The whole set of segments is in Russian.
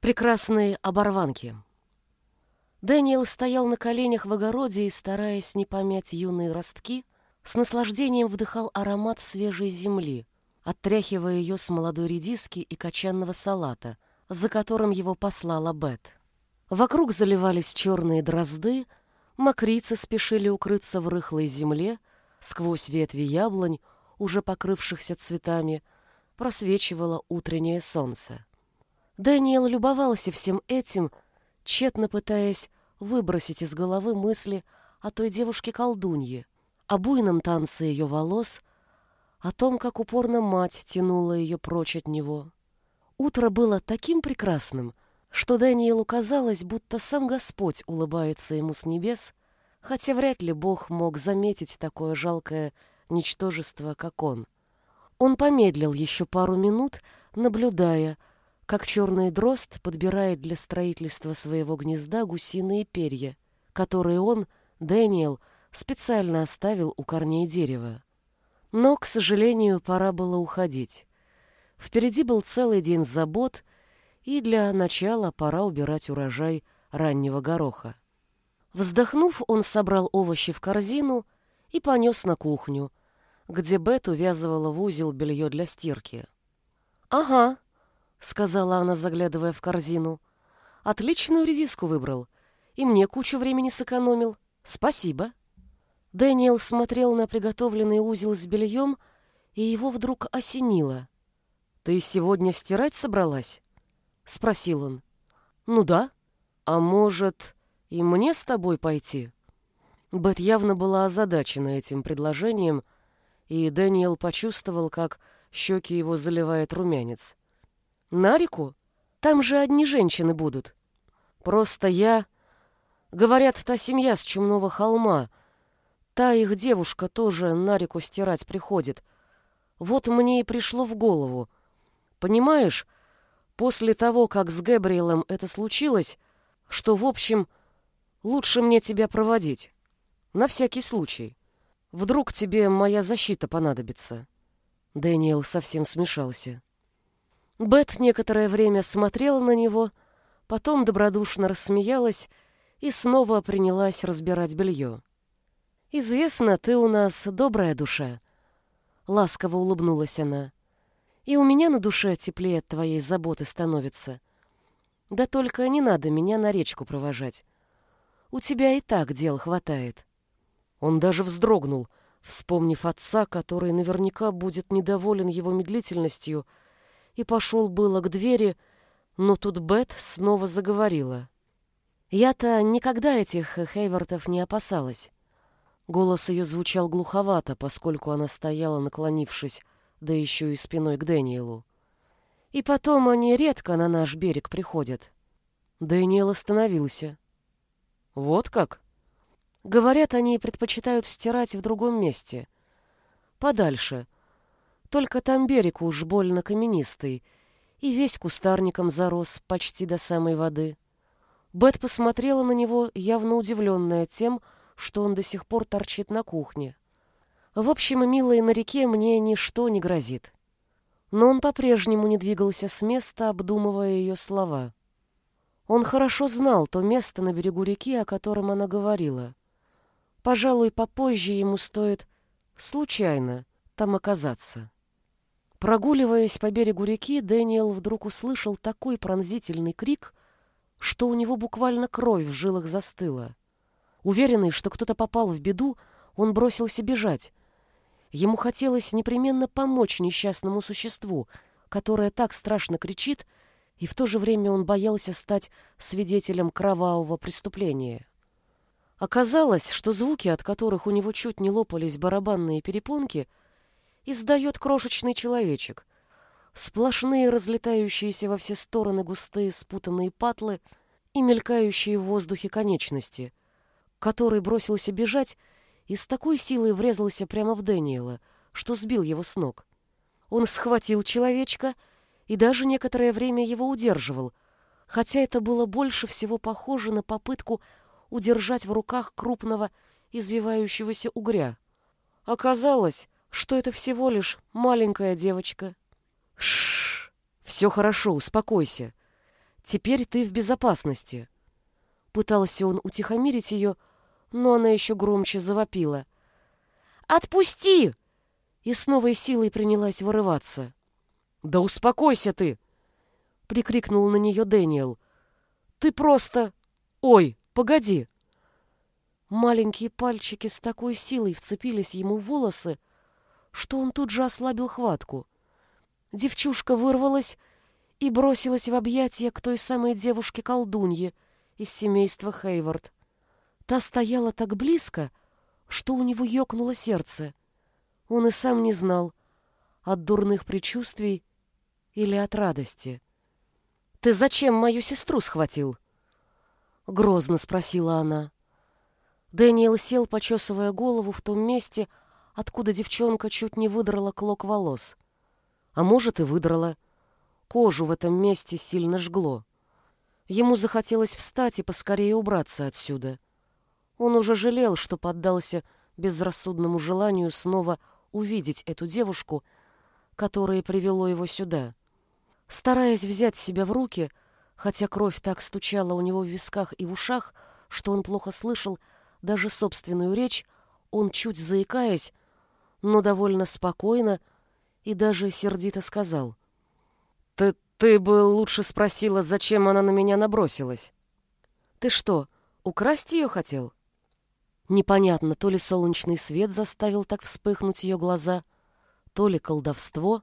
Прекрасные оборванки. Дэниел стоял на коленях в огороде и, стараясь не помять юные ростки, с наслаждением вдыхал аромат свежей земли, оттряхивая ее с молодой редиски и качанного салата, за которым его послала Бет. Вокруг заливались черные дрозды, мокрицы спешили укрыться в рыхлой земле, сквозь ветви яблонь, уже покрывшихся цветами, просвечивало утреннее солнце. Дэниел любовался всем этим, тщетно пытаясь выбросить из головы мысли о той девушке-колдунье, о буйном танце ее волос, о том, как упорно мать тянула ее прочь от него. Утро было таким прекрасным, что Дэниелу казалось, будто сам Господь улыбается ему с небес, хотя вряд ли Бог мог заметить такое жалкое ничтожество, как он. Он помедлил еще пару минут, наблюдая, как черный дрозд подбирает для строительства своего гнезда гусиные перья, которые он, Дэниел, специально оставил у корней дерева. Но, к сожалению, пора было уходить. Впереди был целый день забот, и для начала пора убирать урожай раннего гороха. Вздохнув, он собрал овощи в корзину и понес на кухню, где Бет увязывала в узел белье для стирки. «Ага», сказала она, заглядывая в корзину. Отличную редиску выбрал. И мне кучу времени сэкономил. Спасибо. Дэниел смотрел на приготовленный узел с бельем, и его вдруг осенило. «Ты сегодня стирать собралась?» — спросил он. «Ну да. А может, и мне с тобой пойти?» Бет явно была озадачена этим предложением, и Дэниел почувствовал, как щеки его заливает румянец. На реку? Там же одни женщины будут. Просто я... Говорят, та семья с Чумного холма. Та их девушка тоже на реку стирать приходит. Вот мне и пришло в голову. Понимаешь, после того, как с Гэбриэлем это случилось, что, в общем, лучше мне тебя проводить. На всякий случай. Вдруг тебе моя защита понадобится. Дэниел совсем смешался. Бет некоторое время смотрела на него, потом добродушно рассмеялась и снова принялась разбирать белье. «Известно, ты у нас добрая душа», — ласково улыбнулась она. «И у меня на душе теплее от твоей заботы становится. Да только не надо меня на речку провожать. У тебя и так дел хватает». Он даже вздрогнул, вспомнив отца, который наверняка будет недоволен его медлительностью, — и пошел было к двери, но тут Бет снова заговорила. Я-то никогда этих Хейвартов не опасалась. Голос ее звучал глуховато, поскольку она стояла, наклонившись, да еще и спиной к Дэниелу. И потом они редко на наш берег приходят. Дэниел остановился. Вот как? Говорят, они предпочитают стирать в другом месте. Подальше — только там берег уж больно каменистый, и весь кустарником зарос почти до самой воды. Бет посмотрела на него, явно удивленная тем, что он до сих пор торчит на кухне. В общем, милая на реке мне ничто не грозит. Но он по-прежнему не двигался с места, обдумывая ее слова. Он хорошо знал то место на берегу реки, о котором она говорила. Пожалуй, попозже ему стоит случайно там оказаться. Прогуливаясь по берегу реки, Дэниел вдруг услышал такой пронзительный крик, что у него буквально кровь в жилах застыла. Уверенный, что кто-то попал в беду, он бросился бежать. Ему хотелось непременно помочь несчастному существу, которое так страшно кричит, и в то же время он боялся стать свидетелем кровавого преступления. Оказалось, что звуки, от которых у него чуть не лопались барабанные перепонки — издает крошечный человечек. Сплошные разлетающиеся во все стороны густые спутанные патлы и мелькающие в воздухе конечности, который бросился бежать и с такой силой врезался прямо в Дэниела, что сбил его с ног. Он схватил человечка и даже некоторое время его удерживал, хотя это было больше всего похоже на попытку удержать в руках крупного извивающегося угря. Оказалось, что это всего лишь маленькая девочка. Шш, все хорошо, успокойся. Теперь ты в безопасности. Пытался он утихомирить ее, но она еще громче завопила. «Отпусти!» И с новой силой принялась вырываться. «Да успокойся ты!» — прикрикнул на нее Дэниел. «Ты просто... Ой, погоди!» Маленькие пальчики с такой силой вцепились ему в волосы, что он тут же ослабил хватку. Девчушка вырвалась и бросилась в объятия к той самой девушке-колдунье из семейства Хейвард. Та стояла так близко, что у него ёкнуло сердце. Он и сам не знал, от дурных предчувствий или от радости. «Ты зачем мою сестру схватил?» Грозно спросила она. Дэниел сел, почесывая голову в том месте, откуда девчонка чуть не выдрала клок волос. А может, и выдрала. Кожу в этом месте сильно жгло. Ему захотелось встать и поскорее убраться отсюда. Он уже жалел, что поддался безрассудному желанию снова увидеть эту девушку, которая привело его сюда. Стараясь взять себя в руки, хотя кровь так стучала у него в висках и в ушах, что он плохо слышал даже собственную речь, он, чуть заикаясь, но довольно спокойно и даже сердито сказал. «Ты, ты бы лучше спросила, зачем она на меня набросилась. Ты что, украсть ее хотел?» Непонятно, то ли солнечный свет заставил так вспыхнуть ее глаза, то ли колдовство,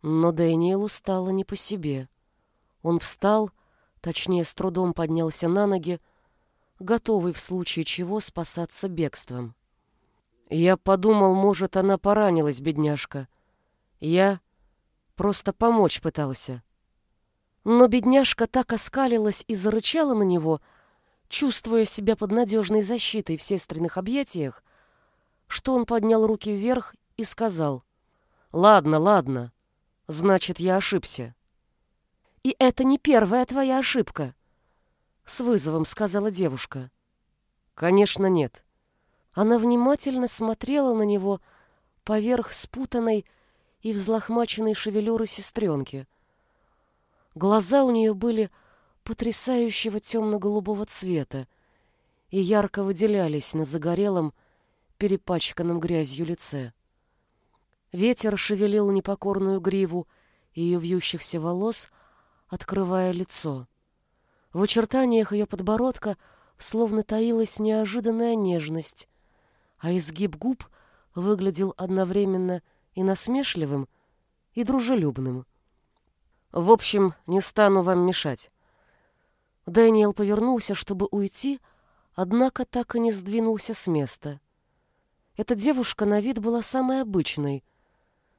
но Дэниелу стало не по себе. Он встал, точнее, с трудом поднялся на ноги, готовый в случае чего спасаться бегством. Я подумал, может, она поранилась, бедняжка. Я просто помочь пытался. Но бедняжка так оскалилась и зарычала на него, чувствуя себя под надежной защитой в сестренных объятиях, что он поднял руки вверх и сказал, «Ладно, ладно, значит, я ошибся». «И это не первая твоя ошибка», — с вызовом сказала девушка. «Конечно, нет». Она внимательно смотрела на него поверх спутанной и взлохмаченной шевелюры сестренки. Глаза у нее были потрясающего темно-голубого цвета и ярко выделялись на загорелом, перепачканном грязью лице. Ветер шевелил непокорную гриву ее вьющихся волос, открывая лицо. В очертаниях ее подбородка словно таилась неожиданная нежность, а изгиб губ выглядел одновременно и насмешливым, и дружелюбным. В общем, не стану вам мешать. Дэниел повернулся, чтобы уйти, однако так и не сдвинулся с места. Эта девушка на вид была самой обычной,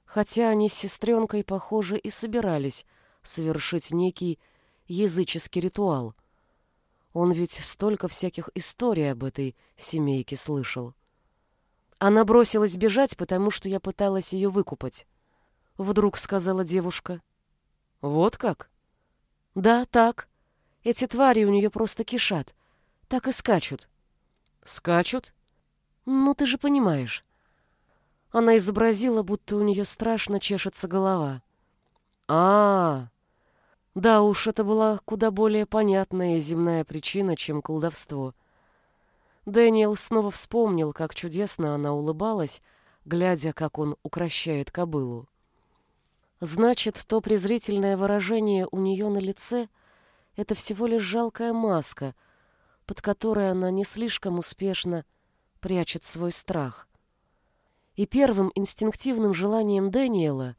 хотя они с сестренкой, похоже, и собирались совершить некий языческий ритуал. Он ведь столько всяких историй об этой семейке слышал. Она бросилась бежать, потому что я пыталась ее выкупать. Вдруг сказала девушка. Вот как? Да, так. Эти твари у нее просто кишат. Так и скачут. Скачут? Ну, ты же понимаешь. Она изобразила, будто у нее страшно чешется голова. А, -а, -а. да уж, это была куда более понятная земная причина, чем колдовство. Дэниел снова вспомнил, как чудесно она улыбалась, глядя, как он укращает кобылу. Значит, то презрительное выражение у нее на лице — это всего лишь жалкая маска, под которой она не слишком успешно прячет свой страх. И первым инстинктивным желанием Дэниела,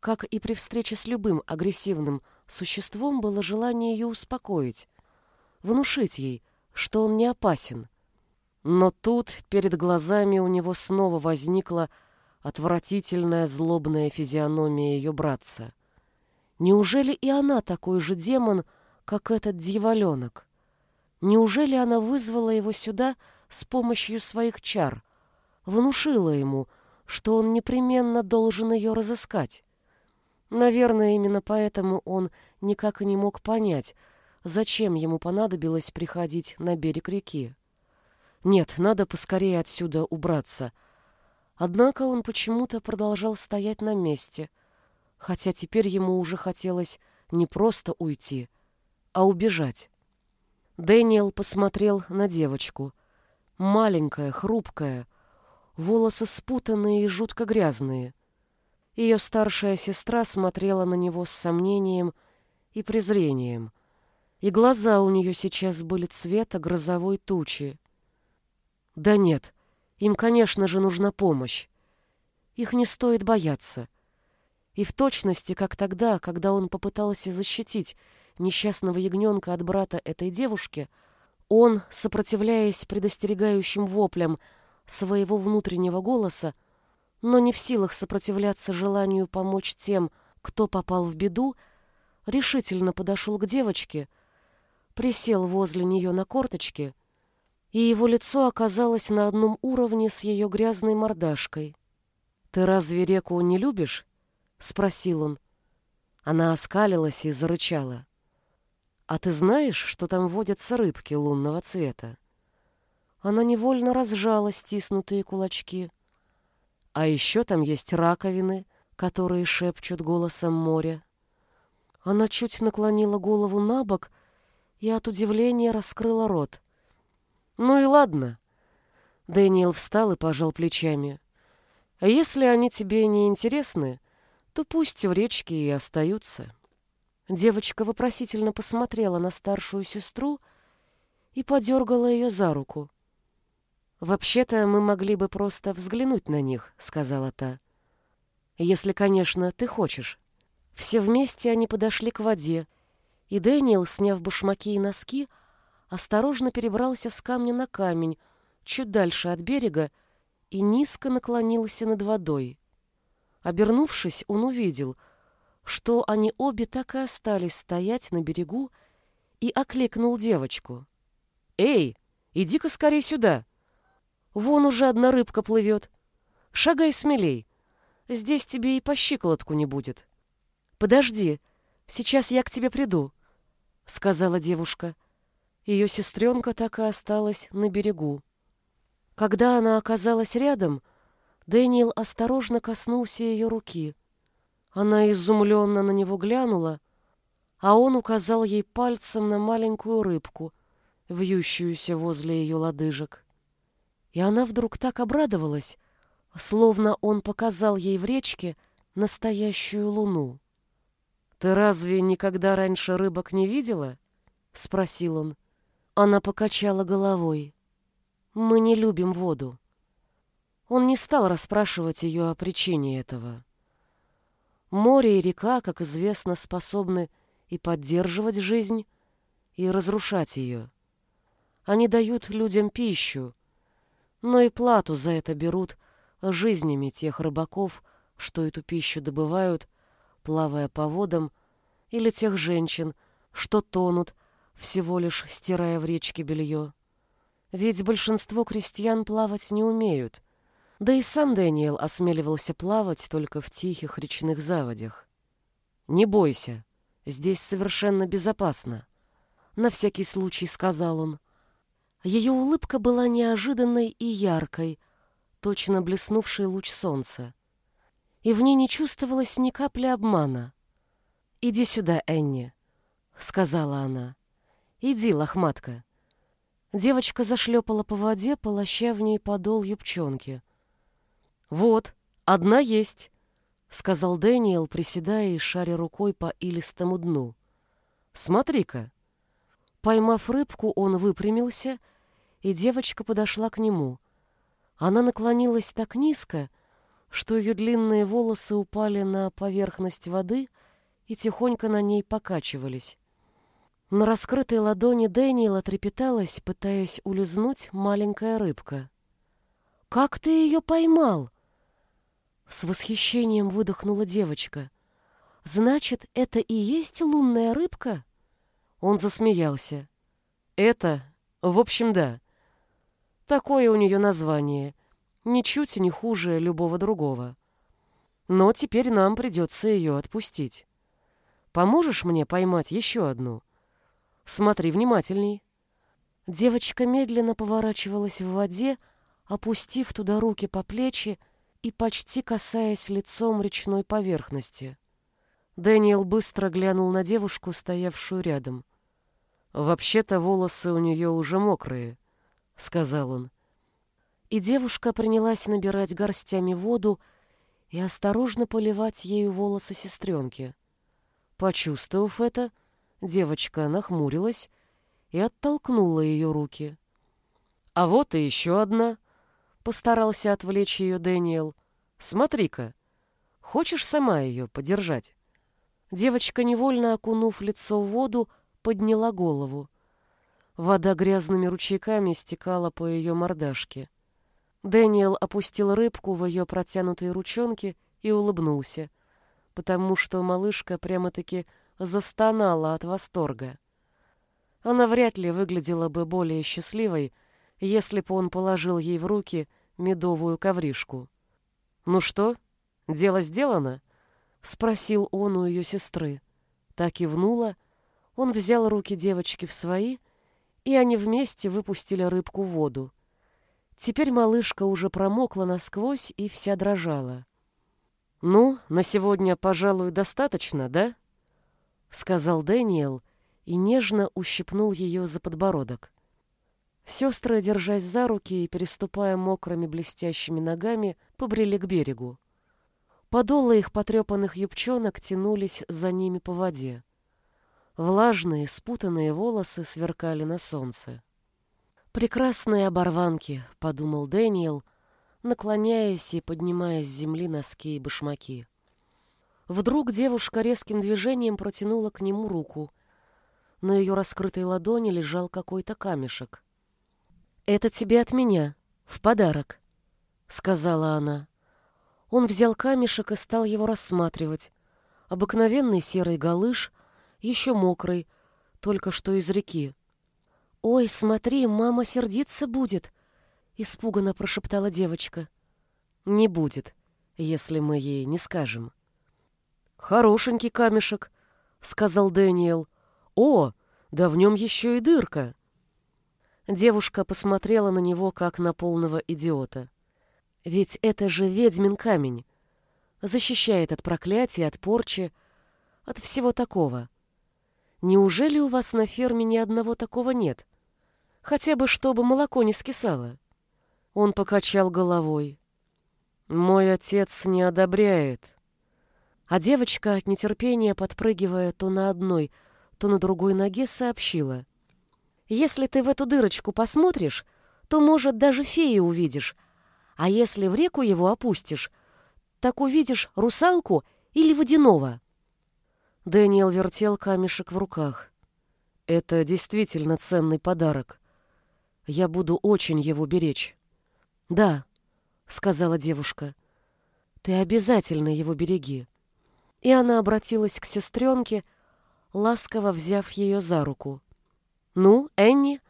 как и при встрече с любым агрессивным существом, было желание ее успокоить, внушить ей, что он не опасен. Но тут перед глазами у него снова возникла отвратительная злобная физиономия ее братца. Неужели и она такой же демон, как этот дьяволенок. Неужели она вызвала его сюда с помощью своих чар, внушила ему, что он непременно должен ее разыскать? Наверное, именно поэтому он никак и не мог понять, зачем ему понадобилось приходить на берег реки. Нет, надо поскорее отсюда убраться. Однако он почему-то продолжал стоять на месте, хотя теперь ему уже хотелось не просто уйти, а убежать. Дэниел посмотрел на девочку. Маленькая, хрупкая, волосы спутанные и жутко грязные. Ее старшая сестра смотрела на него с сомнением и презрением, и глаза у нее сейчас были цвета грозовой тучи. Да нет, им, конечно же, нужна помощь. Их не стоит бояться. И в точности, как тогда, когда он попытался защитить несчастного ягненка от брата этой девушки, он, сопротивляясь предостерегающим воплям своего внутреннего голоса, но не в силах сопротивляться желанию помочь тем, кто попал в беду, решительно подошел к девочке, присел возле нее на корточки, и его лицо оказалось на одном уровне с ее грязной мордашкой. «Ты разве реку не любишь?» — спросил он. Она оскалилась и зарычала. «А ты знаешь, что там водятся рыбки лунного цвета?» Она невольно разжала стиснутые кулачки. А еще там есть раковины, которые шепчут голосом моря. Она чуть наклонила голову на бок и от удивления раскрыла рот. «Ну и ладно». Дэниел встал и пожал плечами. «А если они тебе не интересны, то пусть в речке и остаются». Девочка вопросительно посмотрела на старшую сестру и подергала ее за руку. «Вообще-то мы могли бы просто взглянуть на них», — сказала та. «Если, конечно, ты хочешь». Все вместе они подошли к воде, и Дэниел, сняв башмаки и носки, осторожно перебрался с камня на камень, чуть дальше от берега, и низко наклонился над водой. Обернувшись, он увидел, что они обе так и остались стоять на берегу, и окликнул девочку. «Эй, иди-ка скорее сюда!» Вон уже одна рыбка плывет. Шагай смелей. Здесь тебе и по щиколотку не будет. Подожди, сейчас я к тебе приду, — сказала девушка. Ее сестренка так и осталась на берегу. Когда она оказалась рядом, Дэниел осторожно коснулся ее руки. Она изумленно на него глянула, а он указал ей пальцем на маленькую рыбку, вьющуюся возле ее лодыжек. И она вдруг так обрадовалась, словно он показал ей в речке настоящую луну. «Ты разве никогда раньше рыбок не видела?» — спросил он. Она покачала головой. «Мы не любим воду». Он не стал расспрашивать ее о причине этого. Море и река, как известно, способны и поддерживать жизнь, и разрушать ее. Они дают людям пищу, но и плату за это берут жизнями тех рыбаков, что эту пищу добывают, плавая по водам, или тех женщин, что тонут, всего лишь стирая в речке белье. Ведь большинство крестьян плавать не умеют, да и сам Дэниел осмеливался плавать только в тихих речных заводях. «Не бойся, здесь совершенно безопасно», — на всякий случай сказал он. Ее улыбка была неожиданной и яркой, точно блеснувший луч солнца. И в ней не чувствовалось ни капли обмана. «Иди сюда, Энни», — сказала она. «Иди, лохматка». Девочка зашлепала по воде, полоща в ней подол юбчонки. «Вот, одна есть», — сказал Дэниел, приседая и шаря рукой по илистому дну. «Смотри-ка». Поймав рыбку, он выпрямился и девочка подошла к нему. Она наклонилась так низко, что ее длинные волосы упали на поверхность воды и тихонько на ней покачивались. На раскрытой ладони Дэниела трепеталась, пытаясь улизнуть маленькая рыбка. «Как ты ее поймал?» С восхищением выдохнула девочка. «Значит, это и есть лунная рыбка?» Он засмеялся. «Это, в общем, да. Такое у нее название. Ничуть не хуже любого другого. Но теперь нам придется ее отпустить. Поможешь мне поймать еще одну? Смотри внимательней. Девочка медленно поворачивалась в воде, опустив туда руки по плечи и почти касаясь лицом речной поверхности. Дэниел быстро глянул на девушку, стоявшую рядом. «Вообще-то волосы у нее уже мокрые», — сказал он. И девушка принялась набирать горстями воду и осторожно поливать ею волосы сестренки. Почувствовав это, девочка нахмурилась и оттолкнула ее руки. «А вот и еще одна», — постарался отвлечь ее Дэниел. «Смотри-ка, хочешь сама ее подержать?» Девочка, невольно окунув лицо в воду, подняла голову. Вода грязными ручейками стекала по ее мордашке. Дэниел опустил рыбку в ее протянутые ручонки и улыбнулся, потому что малышка прямо-таки застонала от восторга. Она вряд ли выглядела бы более счастливой, если бы он положил ей в руки медовую ковришку. «Ну что, дело сделано?» — спросил он у ее сестры. Так и внула. Он взял руки девочки в свои, и они вместе выпустили рыбку в воду. Теперь малышка уже промокла насквозь и вся дрожала. «Ну, на сегодня, пожалуй, достаточно, да?» — сказал Дэниел и нежно ущипнул ее за подбородок. Сестры, держась за руки и переступая мокрыми блестящими ногами, побрели к берегу. Подолы их потрепанных юбчонок тянулись за ними по воде. Влажные, спутанные волосы сверкали на солнце. «Прекрасные оборванки», — подумал Дэниел, наклоняясь и поднимая с земли носки и башмаки. Вдруг девушка резким движением протянула к нему руку. На ее раскрытой ладони лежал какой-то камешек. «Это тебе от меня, в подарок», — сказала она. Он взял камешек и стал его рассматривать. Обыкновенный серый галыш, еще мокрый, только что из реки. «Ой, смотри, мама сердиться будет!» — испуганно прошептала девочка. «Не будет, если мы ей не скажем». «Хорошенький камешек», — сказал Дэниел. «О, да в нем еще и дырка». Девушка посмотрела на него, как на полного идиота. «Ведь это же ведьмин камень. Защищает от проклятия, от порчи, от всего такого. Неужели у вас на ферме ни одного такого нет?» Хотя бы, чтобы молоко не скисало. Он покачал головой. Мой отец не одобряет. А девочка от нетерпения, подпрыгивая то на одной, то на другой ноге, сообщила. Если ты в эту дырочку посмотришь, то, может, даже фею увидишь. А если в реку его опустишь, так увидишь русалку или водяного. Дэниел вертел камешек в руках. Это действительно ценный подарок. Я буду очень его беречь. Да, сказала девушка. Ты обязательно его береги. И она обратилась к сестренке, ласково взяв ее за руку. Ну, Энни,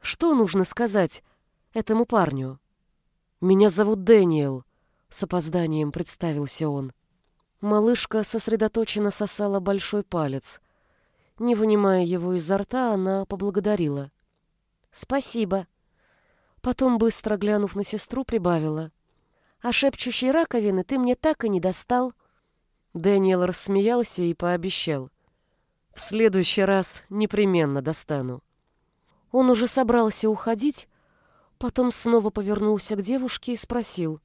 что нужно сказать этому парню? Меня зовут Дэниел, с опозданием представился он. Малышка сосредоточенно сосала большой палец. Не вынимая его изо рта, она поблагодарила. «Спасибо». Потом, быстро глянув на сестру, прибавила. «А шепчущей раковины ты мне так и не достал». Дэниел рассмеялся и пообещал. «В следующий раз непременно достану». Он уже собрался уходить, потом снова повернулся к девушке и спросил.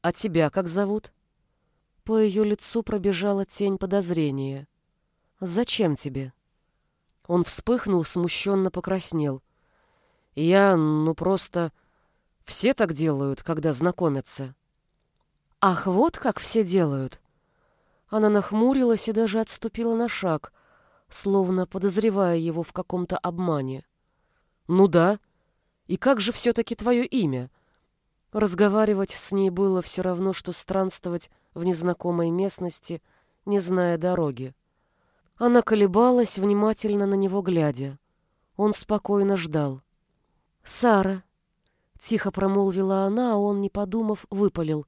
«А тебя как зовут?» По ее лицу пробежала тень подозрения. «Зачем тебе?» Он вспыхнул, смущенно покраснел. Я, ну просто... Все так делают, когда знакомятся. Ах, вот как все делают. Она нахмурилась и даже отступила на шаг, словно подозревая его в каком-то обмане. Ну да. И как же все-таки твое имя? Разговаривать с ней было все равно, что странствовать в незнакомой местности, не зная дороги. Она колебалась, внимательно на него глядя. Он спокойно ждал. «Сара!» — тихо промолвила она, а он, не подумав, выпалил.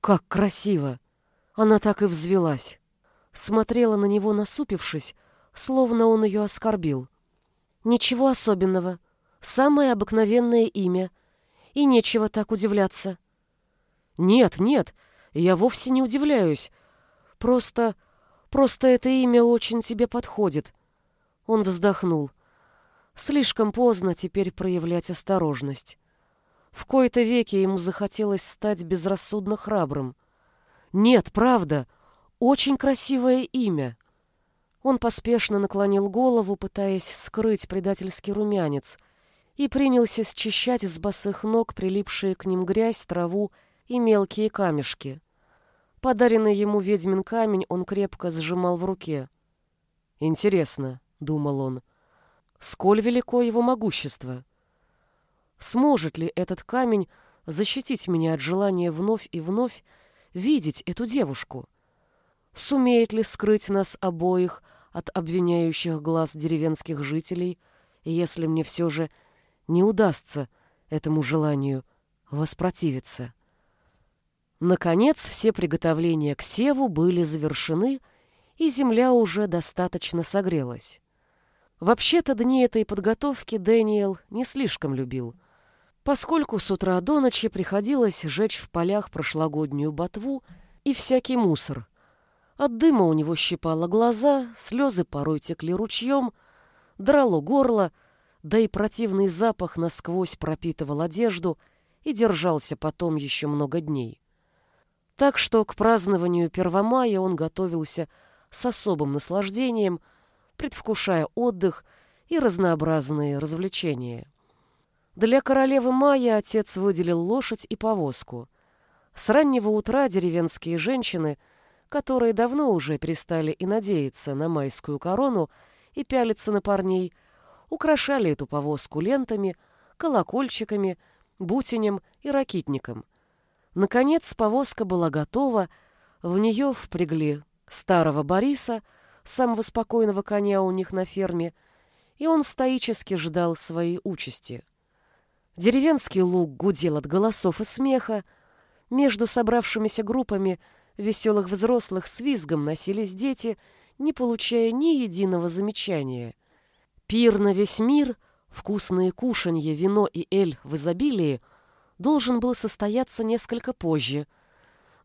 «Как красиво!» Она так и взвелась. Смотрела на него, насупившись, словно он ее оскорбил. «Ничего особенного. Самое обыкновенное имя. И нечего так удивляться». «Нет, нет, я вовсе не удивляюсь. Просто... просто это имя очень тебе подходит». Он вздохнул. Слишком поздно теперь проявлять осторожность. В кои-то веки ему захотелось стать безрассудно храбрым. Нет, правда, очень красивое имя. Он поспешно наклонил голову, пытаясь скрыть предательский румянец, и принялся счищать с босых ног прилипшие к ним грязь, траву и мелкие камешки. Подаренный ему ведьмин камень он крепко сжимал в руке. «Интересно», — думал он, — «сколь велико его могущество?» Сможет ли этот камень защитить меня от желания вновь и вновь видеть эту девушку? Сумеет ли скрыть нас обоих от обвиняющих глаз деревенских жителей, если мне все же не удастся этому желанию воспротивиться? Наконец, все приготовления к севу были завершены, и земля уже достаточно согрелась. Вообще-то дни этой подготовки Дэниел не слишком любил — поскольку с утра до ночи приходилось жечь в полях прошлогоднюю ботву и всякий мусор. От дыма у него щипало глаза, слезы порой текли ручьем, драло горло, да и противный запах насквозь пропитывал одежду и держался потом еще много дней. Так что к празднованию Первомая он готовился с особым наслаждением, предвкушая отдых и разнообразные развлечения. Для королевы Майя отец выделил лошадь и повозку. С раннего утра деревенские женщины, которые давно уже перестали и надеяться на майскую корону и пялиться на парней, украшали эту повозку лентами, колокольчиками, бутинем и ракитником. Наконец повозка была готова, в нее впрягли старого Бориса, самого спокойного коня у них на ферме, и он стоически ждал своей участи — Деревенский луг гудел от голосов и смеха. Между собравшимися группами веселых взрослых с визгом носились дети, не получая ни единого замечания. Пир на весь мир, вкусные кушанье, вино и эль в изобилии должен был состояться несколько позже,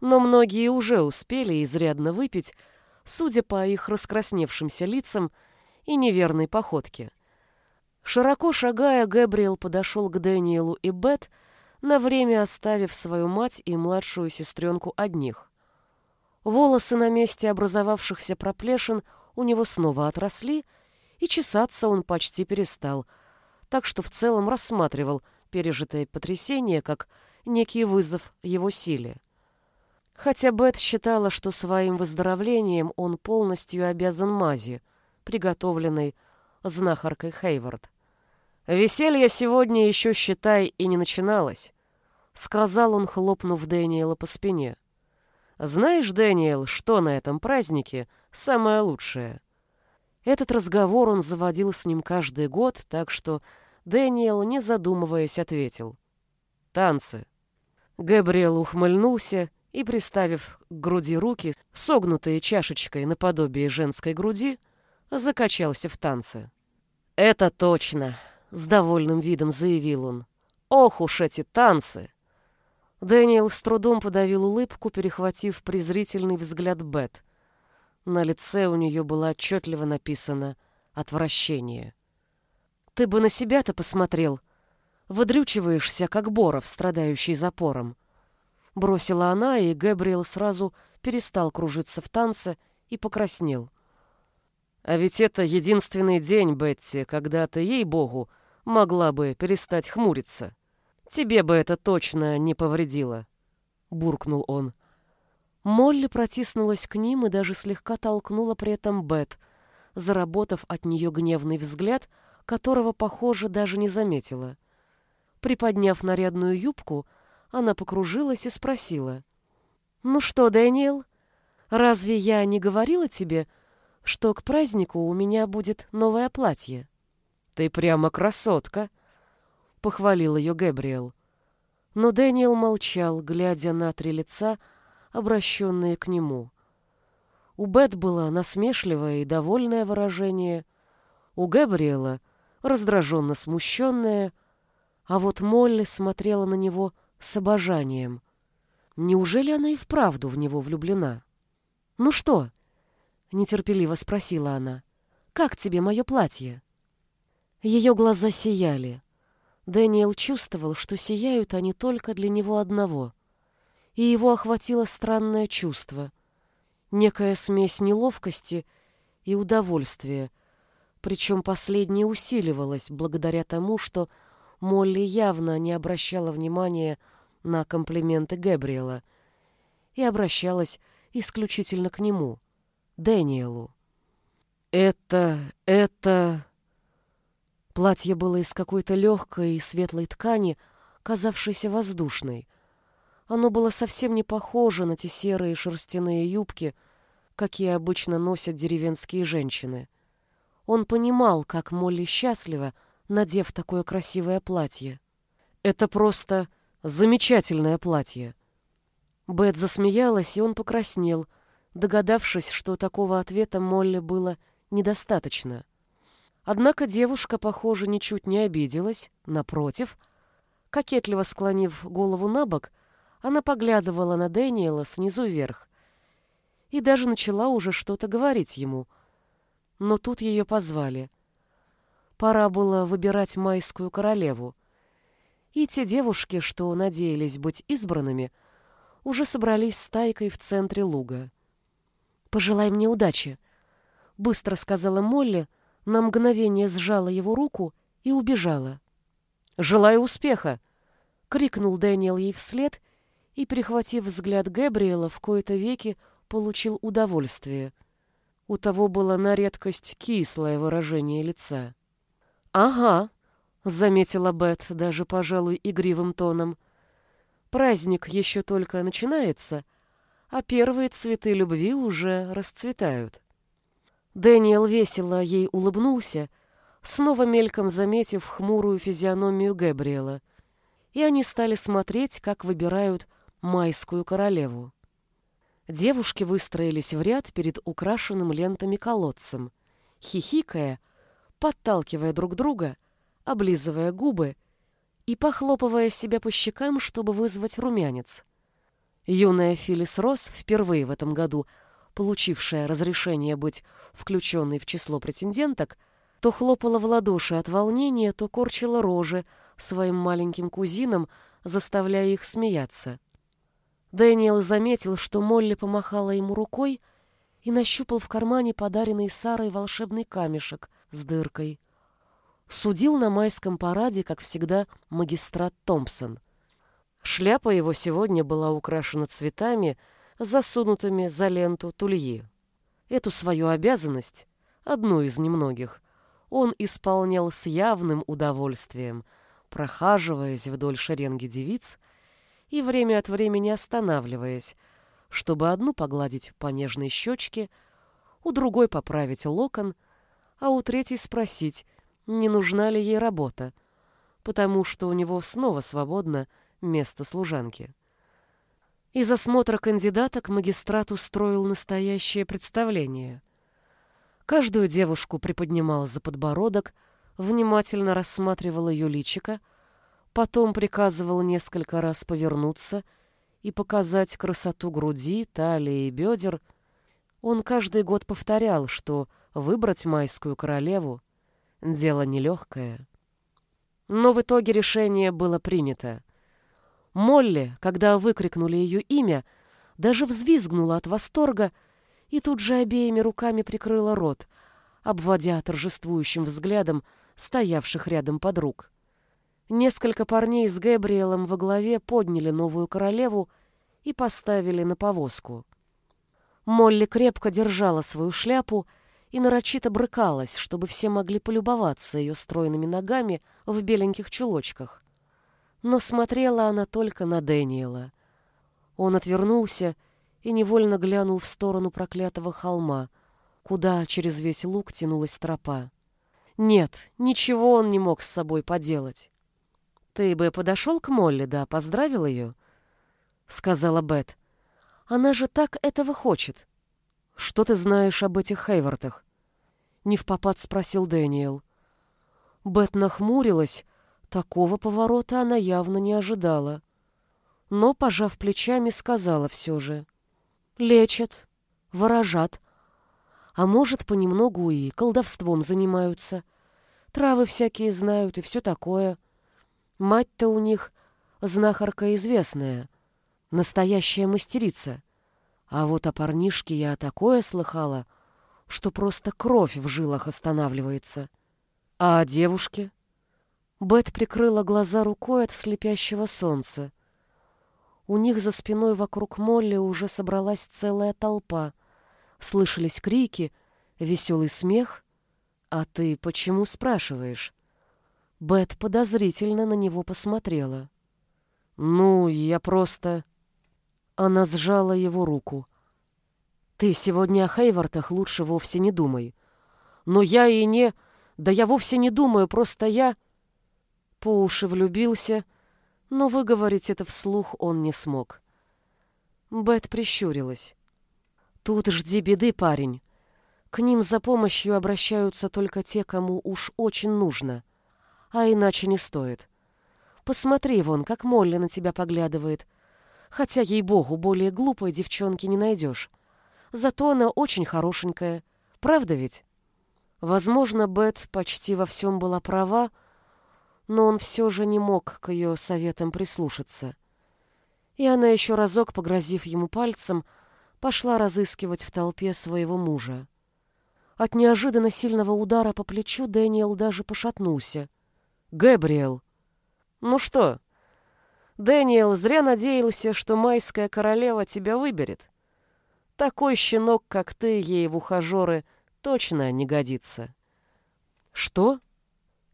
но многие уже успели изрядно выпить, судя по их раскрасневшимся лицам и неверной походке. Широко шагая, Гэбриэл подошел к Дэниелу и Бет, на время оставив свою мать и младшую сестренку одних. Волосы на месте образовавшихся проплешин у него снова отросли, и чесаться он почти перестал, так что в целом рассматривал пережитое потрясение как некий вызов его силе. Хотя Бет считала, что своим выздоровлением он полностью обязан мази, приготовленной знахаркой Хейвард. «Веселье сегодня еще, считай, и не начиналось», — сказал он, хлопнув Дэниела по спине. «Знаешь, Дэниел, что на этом празднике самое лучшее?» Этот разговор он заводил с ним каждый год, так что Дэниел, не задумываясь, ответил. «Танцы». Габриэл ухмыльнулся и, приставив к груди руки, согнутые чашечкой наподобие женской груди, закачался в танце. «Это точно!» — с довольным видом заявил он. «Ох уж эти танцы!» Дэниел с трудом подавил улыбку, перехватив презрительный взгляд Бет. На лице у нее было отчетливо написано «отвращение». «Ты бы на себя-то посмотрел. Выдрючиваешься, как Боров, страдающий запором». Бросила она, и Гэбриэл сразу перестал кружиться в танце и покраснел. А ведь это единственный день, Бетти, когда ты, ей-богу, могла бы перестать хмуриться. Тебе бы это точно не повредило, буркнул он. Молли протиснулась к ним и даже слегка толкнула при этом Бет, заработав от нее гневный взгляд, которого, похоже, даже не заметила. Приподняв нарядную юбку, она покружилась и спросила. «Ну что, Дэниел, разве я не говорила тебе, что к празднику у меня будет новое платье. Ты прямо красотка, похвалил ее Гэбриэл. Но Дэниел молчал, глядя на три лица, обращенные к нему. У Бет было насмешливое и довольное выражение, у Гэбриэла раздраженно смущенное, а вот Молли смотрела на него с обожанием. Неужели она и вправду в него влюблена? «Ну что?» нетерпеливо спросила она. Как тебе мое платье? Ее глаза сияли. Дэниел чувствовал, что сияют они только для него одного. И его охватило странное чувство. Некая смесь неловкости и удовольствия, причем последнее усиливалось благодаря тому, что Молли явно не обращала внимания на комплименты Гэбриэла и обращалась исключительно к нему, Дэниелу. «Это... это...» Платье было из какой-то легкой и светлой ткани, казавшейся воздушной. Оно было совсем не похоже на те серые шерстяные юбки, какие обычно носят деревенские женщины. Он понимал, как Молли счастлива, надев такое красивое платье. Это просто замечательное платье. Бет засмеялась, и он покраснел, догадавшись, что такого ответа Молли было недостаточно. Однако девушка, похоже, ничуть не обиделась, напротив, кокетливо склонив голову на бок, она поглядывала на Дэниела снизу вверх и даже начала уже что-то говорить ему. Но тут ее позвали. Пора было выбирать майскую королеву. И те девушки, что надеялись быть избранными, уже собрались стайкой в центре луга. «Пожелай мне удачи», — быстро сказала Молли, — на мгновение сжала его руку и убежала. «Желаю успеха!» — крикнул Дэниел ей вслед и, перехватив взгляд Гэбриэла, в кои-то веки получил удовольствие. У того было на редкость кислое выражение лица. «Ага», — заметила Бет даже, пожалуй, игривым тоном. «Праздник еще только начинается, а первые цветы любви уже расцветают». Дэниел весело ей улыбнулся, снова мельком заметив хмурую физиономию Гэбриэла, и они стали смотреть, как выбирают майскую королеву. Девушки выстроились в ряд перед украшенным лентами колодцем, хихикая, подталкивая друг друга, облизывая губы и похлопывая себя по щекам, чтобы вызвать румянец. Юная Филис Росс впервые в этом году – получившая разрешение быть включенной в число претенденток, то хлопала в ладоши от волнения, то корчила рожи своим маленьким кузинам, заставляя их смеяться. Дэниел заметил, что Молли помахала ему рукой и нащупал в кармане подаренный Сарой волшебный камешек с дыркой. Судил на майском параде, как всегда, магистрат Томпсон. Шляпа его сегодня была украшена цветами — засунутыми за ленту тульи. Эту свою обязанность, одну из немногих, он исполнял с явным удовольствием, прохаживаясь вдоль шеренги девиц и время от времени останавливаясь, чтобы одну погладить по нежной щечке, у другой поправить локон, а у третьей спросить, не нужна ли ей работа, потому что у него снова свободно место служанки. Из осмотра кандидаток магистрат устроил настоящее представление. Каждую девушку приподнимал за подбородок, внимательно рассматривал ее личико, потом приказывал несколько раз повернуться и показать красоту груди, талии и бедер. Он каждый год повторял, что выбрать майскую королеву — дело нелегкое. Но в итоге решение было принято. Молли, когда выкрикнули ее имя, даже взвизгнула от восторга и тут же обеими руками прикрыла рот, обводя торжествующим взглядом стоявших рядом подруг. Несколько парней с Гэбриэлом во главе подняли новую королеву и поставили на повозку. Молли крепко держала свою шляпу и нарочито брыкалась, чтобы все могли полюбоваться ее стройными ногами в беленьких чулочках но смотрела она только на Дэниела. Он отвернулся и невольно глянул в сторону проклятого холма, куда через весь луг тянулась тропа. Нет, ничего он не мог с собой поделать. «Ты бы подошел к Молли, да, поздравил ее?» — сказала Бет. «Она же так этого хочет». «Что ты знаешь об этих Хейвартах?» — не в попад спросил Дэниел. Бет нахмурилась, Такого поворота она явно не ожидала. Но, пожав плечами, сказала все же. Лечат, ворожат, а может, понемногу и колдовством занимаются. Травы всякие знают и все такое. Мать-то у них знахарка известная, настоящая мастерица. А вот о парнишке я такое слыхала, что просто кровь в жилах останавливается. А о девушке? Бет прикрыла глаза рукой от слепящего солнца. У них за спиной вокруг Молли уже собралась целая толпа. Слышались крики, веселый смех. «А ты почему спрашиваешь?» Бет подозрительно на него посмотрела. «Ну, я просто...» Она сжала его руку. «Ты сегодня о Хейвартах лучше вовсе не думай. Но я и не... Да я вовсе не думаю, просто я...» По уши влюбился, но выговорить это вслух он не смог. Бет прищурилась. «Тут жди беды, парень. К ним за помощью обращаются только те, кому уж очень нужно, а иначе не стоит. Посмотри вон, как Молли на тебя поглядывает. Хотя, ей-богу, более глупой девчонки не найдешь. Зато она очень хорошенькая. Правда ведь? Возможно, Бет почти во всем была права, но он все же не мог к ее советам прислушаться. И она еще разок, погрозив ему пальцем, пошла разыскивать в толпе своего мужа. От неожиданно сильного удара по плечу Дэниел даже пошатнулся. «Гэбриэл!» Ну что, Дэниел зря надеялся, что майская королева тебя выберет. Такой щенок, как ты, ей в ухажеры точно не годится. Что?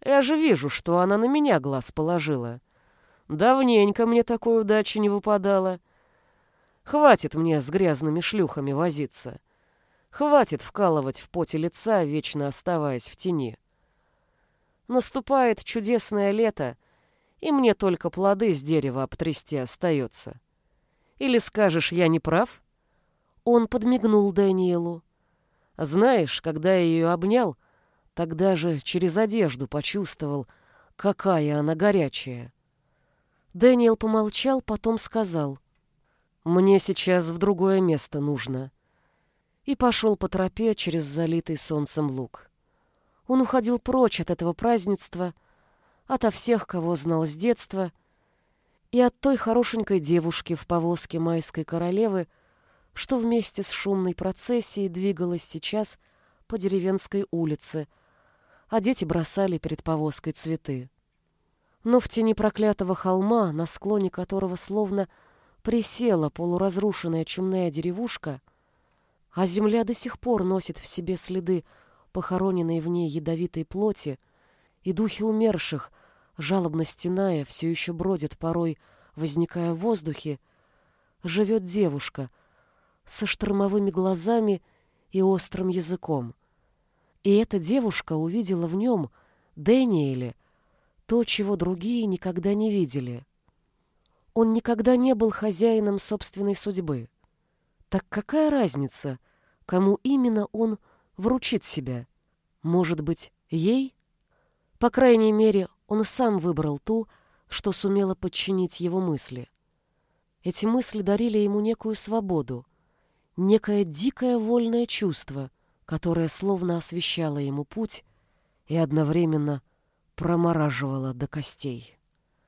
Я же вижу, что она на меня глаз положила. Давненько мне такой удачи не выпадало. Хватит мне с грязными шлюхами возиться. Хватит вкалывать в поте лица, вечно оставаясь в тени. Наступает чудесное лето — и мне только плоды с дерева обтрясти остается. Или скажешь, я не прав?» Он подмигнул Даниэлу. «Знаешь, когда я ее обнял, тогда же через одежду почувствовал, какая она горячая». Дэниел помолчал, потом сказал, «Мне сейчас в другое место нужно». И пошел по тропе через залитый солнцем луг. Он уходил прочь от этого празднества, ото всех, кого знал с детства, и от той хорошенькой девушки в повозке майской королевы, что вместе с шумной процессией двигалась сейчас по деревенской улице, а дети бросали перед повозкой цветы. Но в тени проклятого холма, на склоне которого словно присела полуразрушенная чумная деревушка, а земля до сих пор носит в себе следы похороненной в ней ядовитой плоти, и духи умерших, жалобно стеная, все еще бродят порой, возникая в воздухе, живет девушка со штормовыми глазами и острым языком. И эта девушка увидела в нем, Дэниеле, то, чего другие никогда не видели. Он никогда не был хозяином собственной судьбы. Так какая разница, кому именно он вручит себя? Может быть, ей? По крайней мере, он сам выбрал ту, что сумела подчинить его мысли. Эти мысли дарили ему некую свободу, некое дикое вольное чувство, которое словно освещало ему путь и одновременно промораживало до костей.